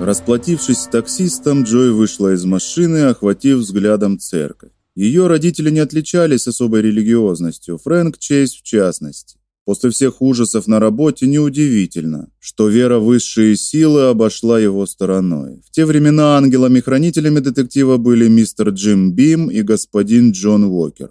Расплатившись с таксистом, Джой вышла из машины, охватив взглядом церковь. Ее родители не отличались особой религиозностью, Фрэнк Чейз в частности. После всех ужасов на работе неудивительно, что вера в высшие силы обошла его стороной. В те времена ангелами-хранителями детектива были мистер Джим Бим и господин Джон Уокер.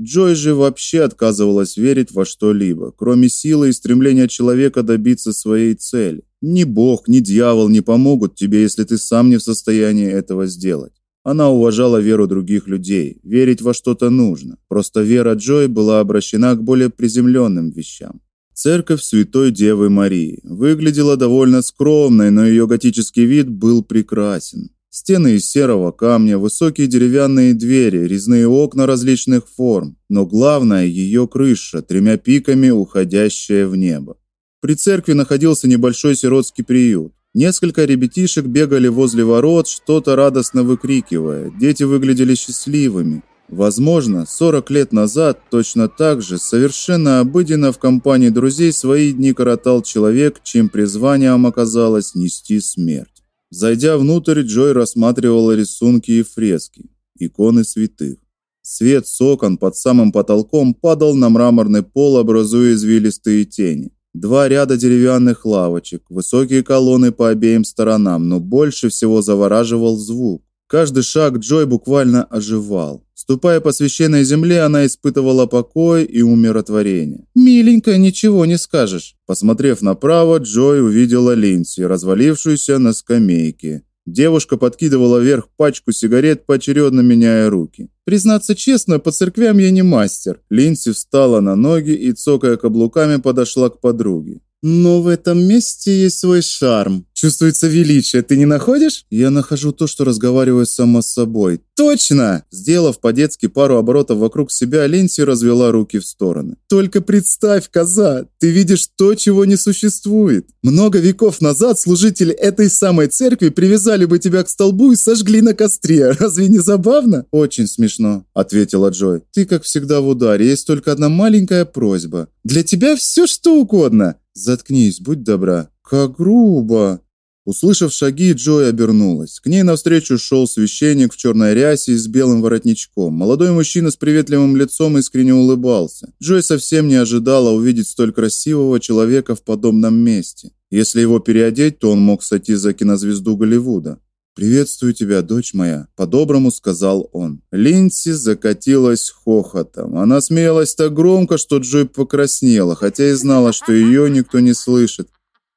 Джой же вообще отказывалась верить во что-либо, кроме силы и стремления человека добиться своей цели. Ни бог, ни дьявол не помогут тебе, если ты сам не в состоянии этого сделать. Она уважала веру других людей. Верить во что-то нужно. Просто вера Джой была обращена к более приземленным вещам. Церковь Святой Девы Марии выглядела довольно скромной, но ее готический вид был прекрасен. Стены из серого камня, высокие деревянные двери, резные окна различных форм, но главное ее крыша, тремя пиками уходящая в небо. При церкви находился небольшой сиротский приют. Несколько ребятишек бегали возле ворот, что-то радостно выкрикивая. Дети выглядели счастливыми. Возможно, 40 лет назад точно так же совершенно обыденно в компании друзей свои дни коротал человек, чьим призванием оказалось нести смерть. Зайдя внутрь, Джой рассматривала рисунки и фрески, иконы святых. Свет с окон под самым потолком падал на мраморный пол, образуя извилистые тени. Два ряда деревянных лавочек, высокие колонны по обеим сторонам, но больше всего завораживал звук. Каждый шаг Джой буквально оживал. Ступая по священной земле, она испытывала покой и умиротворение. «Миленькая, ничего не скажешь». Посмотрев направо, Джой увидела Линси, развалившуюся на скамейке. Девушка подкидывала вверх пачку сигарет, поочередно меняя руки. Признаться честно, по церквям я не мастер. Линси встала на ноги и цокая каблуками подошла к подруге. Но в этом месте есть свой шарм. Чувствуется величие, ты не находишь? Я нахожу то, что разговариваю сама с собой. Точно! Сделав по-детски пару оборотов вокруг себя, Линси развела руки в стороны. Только представь, коза, ты видишь то, чего не существует. Много веков назад служители этой самой церкви привязали бы тебя к столбу и сожгли на костре. Разве не забавно? Очень смешно, ответила Джой. Ты, как всегда, в ударе. Есть только одна маленькая просьба. Для тебя все что угодно. Заткнись, будь добра. Как грубо. Услышав шаги, Джой обернулась. К ней навстречу шел священник в черной рясе и с белым воротничком. Молодой мужчина с приветливым лицом искренне улыбался. Джой совсем не ожидала увидеть столь красивого человека в подобном месте. Если его переодеть, то он мог сойти за кинозвезду Голливуда. «Приветствую тебя, дочь моя», – по-доброму сказал он. Линси закатилась хохотом. Она смеялась так громко, что Джой покраснела, хотя и знала, что ее никто не слышит.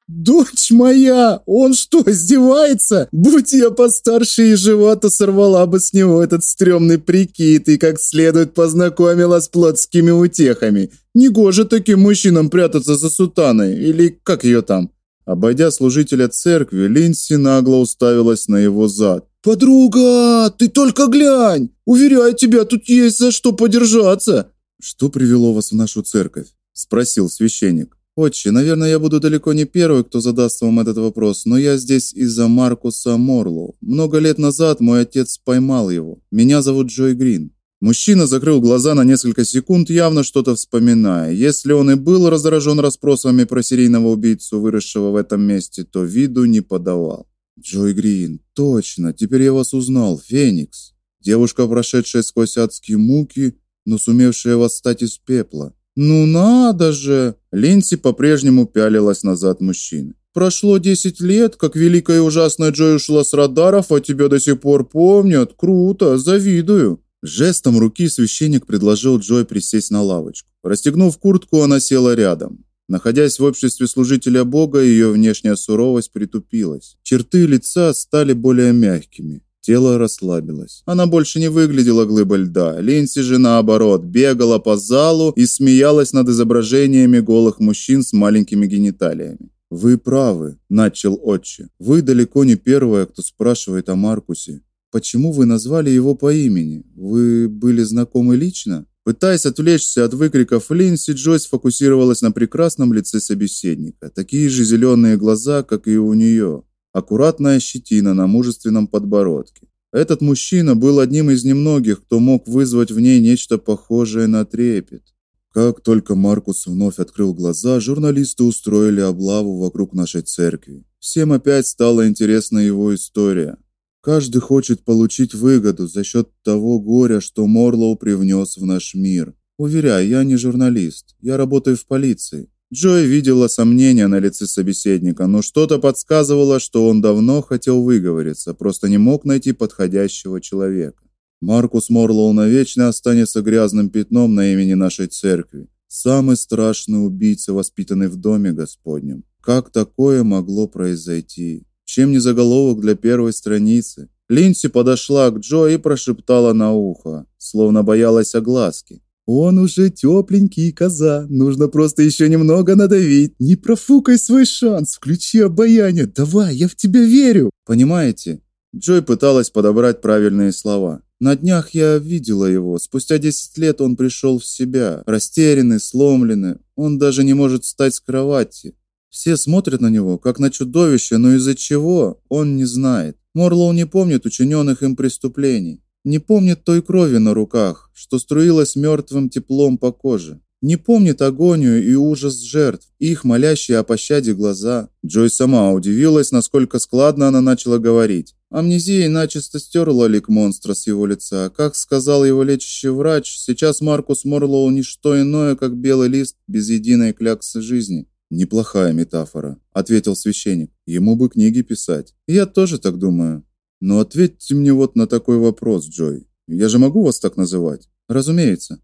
«Дочь моя! Он что, издевается? Будь я постарше и жива, то сорвала бы с него этот стрёмный прикид и как следует познакомила с плотскими утехами. Негоже таким мужчинам прятаться за сутаной, или как ее там?» Обойдя служителя церкви, Линси нагло уставилась на его зад. «Подруга, ты только глянь! Уверяю тебя, тут есть за что подержаться!» «Что привело вас в нашу церковь?» – спросил священник. «Отче, наверное, я буду далеко не первый, кто задаст вам этот вопрос, но я здесь из-за Маркуса Морлоу. Много лет назад мой отец поймал его. Меня зовут Джой Грин. Мужчина закрыл глаза на несколько секунд, явно что-то вспоминая. Если он и был раздражен расспросами про серийного убийцу, выросшего в этом месте, то виду не подавал. Джой Грин, точно, теперь я вас узнал, Феникс. Девушка, прошедшая сквозь адские муки, но сумевшая восстать из пепла. Ну надо же. Линси по-прежнему пялилась назад мужчины. Прошло десять лет, как великая и ужасная Джой ушла с радаров, а тебя до сих пор помнят. Круто, завидую. Жестом руки священник предложил Джой присесть на лавочку. Расстегнув куртку, она села рядом. Находясь в обществе служителя Бога, ее внешняя суровость притупилась. Черты лица стали более мягкими. Тело расслабилось. Она больше не выглядела глыбой льда. Линси же наоборот бегала по залу и смеялась над изображениями голых мужчин с маленькими гениталиями. Вы правы, начал отче. Вы далеко не первая, кто спрашивает о Маркусе. Почему вы назвали его по имени? Вы были знакомы лично? Пытаясь отвлечься от выкриков Линси, Джойс фокусировалась на прекрасном лице собеседника. Такие же зеленые глаза, как и у нее. Аккуратная щетина на мужественном подбородке. Этот мужчина был одним из немногих, кто мог вызвать в ней нечто похожее на трепет. Как только Маркус вновь открыл глаза, журналисты устроили облаву вокруг нашей церкви. Всем опять стала интересна его история. Каждый хочет получить выгоду за счет того горя, что Морлоу привнес в наш мир. Уверяю, я не журналист. Я работаю в полиции. Джой видела сомнения на лице собеседника, но что-то подсказывало, что он давно хотел выговориться, просто не мог найти подходящего человека. Маркус Морлоу навечно останется грязным пятном на имени нашей церкви. Самый страшный убийца, воспитанный в доме Господнем. Как такое могло произойти? Чем не заголовок для первой страницы? Линси подошла к Джо и прошептала на ухо, словно боялась огласки. Он уже тепленький, коза. Нужно просто еще немного надавить. Не профукай свой шанс. Включи обаяние. Давай, я в тебя верю. Понимаете? Джой пыталась подобрать правильные слова. На днях я видела его. Спустя 10 лет он пришел в себя, растерянный, сломленный. Он даже не может встать с кровати. Все смотрят на него, как на чудовище, но из-за чего, он не знает. Морлоу не помнит учиненных им преступлений. Не помнит той крови на руках, что струилась мертвым теплом по коже. Не помнит агонию и ужас жертв, их молящие о пощаде глаза. Джой сама удивилась, насколько складно она начала говорить. Амнезия начисто стерла лик монстра с его лица. Как сказал его лечащий врач, сейчас Маркус Морлоу не что иное, как белый лист без единой кляксы жизни. Неплохая метафора, ответил священник. Ему бы книги писать. Я тоже так думаю. Но ответьте мне вот на такой вопрос, Джой. Я же могу вас так называть? Разумеется.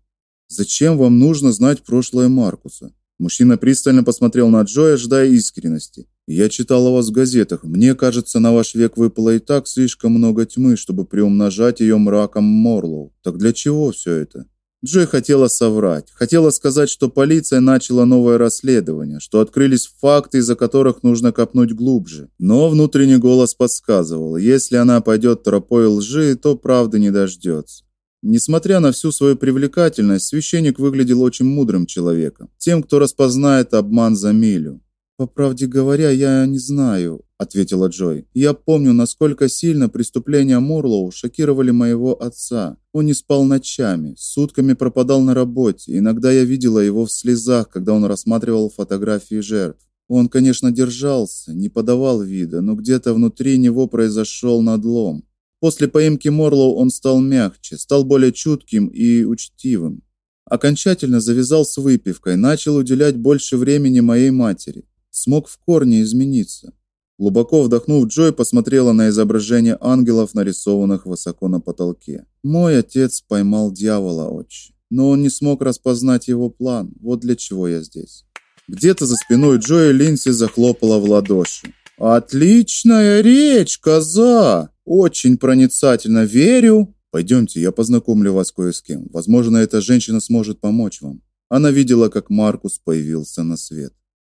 Зачем вам нужно знать прошлое Маркуса? Мужчина пристально посмотрел на Джоя, ожидая искренности. Я читал о вас в газетах. Мне кажется, на ваш век выпало и так слишком много тьмы, чтобы приумножать ее мраком Морлоу. Так для чего все это? Джой хотела соврать, хотела сказать, что полиция начала новое расследование, что открылись факты, из-за которых нужно копнуть глубже. Но внутренний голос подсказывал, если она пойдет тропой лжи, то правды не дождется. Несмотря на всю свою привлекательность, священник выглядел очень мудрым человеком, тем, кто распознает обман за милю. По правде говоря, я не знаю, ответила Джой. Я помню, насколько сильно преступления Морлоу шокировали моего отца. Он не спал ночами, сутками пропадал на работе. Иногда я видела его в слезах, когда он рассматривал фотографии жертв. Он, конечно, держался, не подавал вида, но где-то внутри него произошел надлом. После поимки Морлоу он стал мягче, стал более чутким и учтивым. Окончательно завязал с выпивкой, начал уделять больше времени моей матери смог в корне измениться. Глубоко вдохнув, Джой посмотрела на изображение ангелов, нарисованных высоко на потолке. Мой отец поймал дьявола, отче, но он не смог распознать его план. Вот для чего я здесь. Где-то за спиной Джоя Линси захлопала в ладоши. Отличная речь, коза. Очень проницательно верю. Пойдемте, я познакомлю вас кое с кем. Возможно, эта женщина сможет помочь вам. Она видела, как Маркус появился на свет.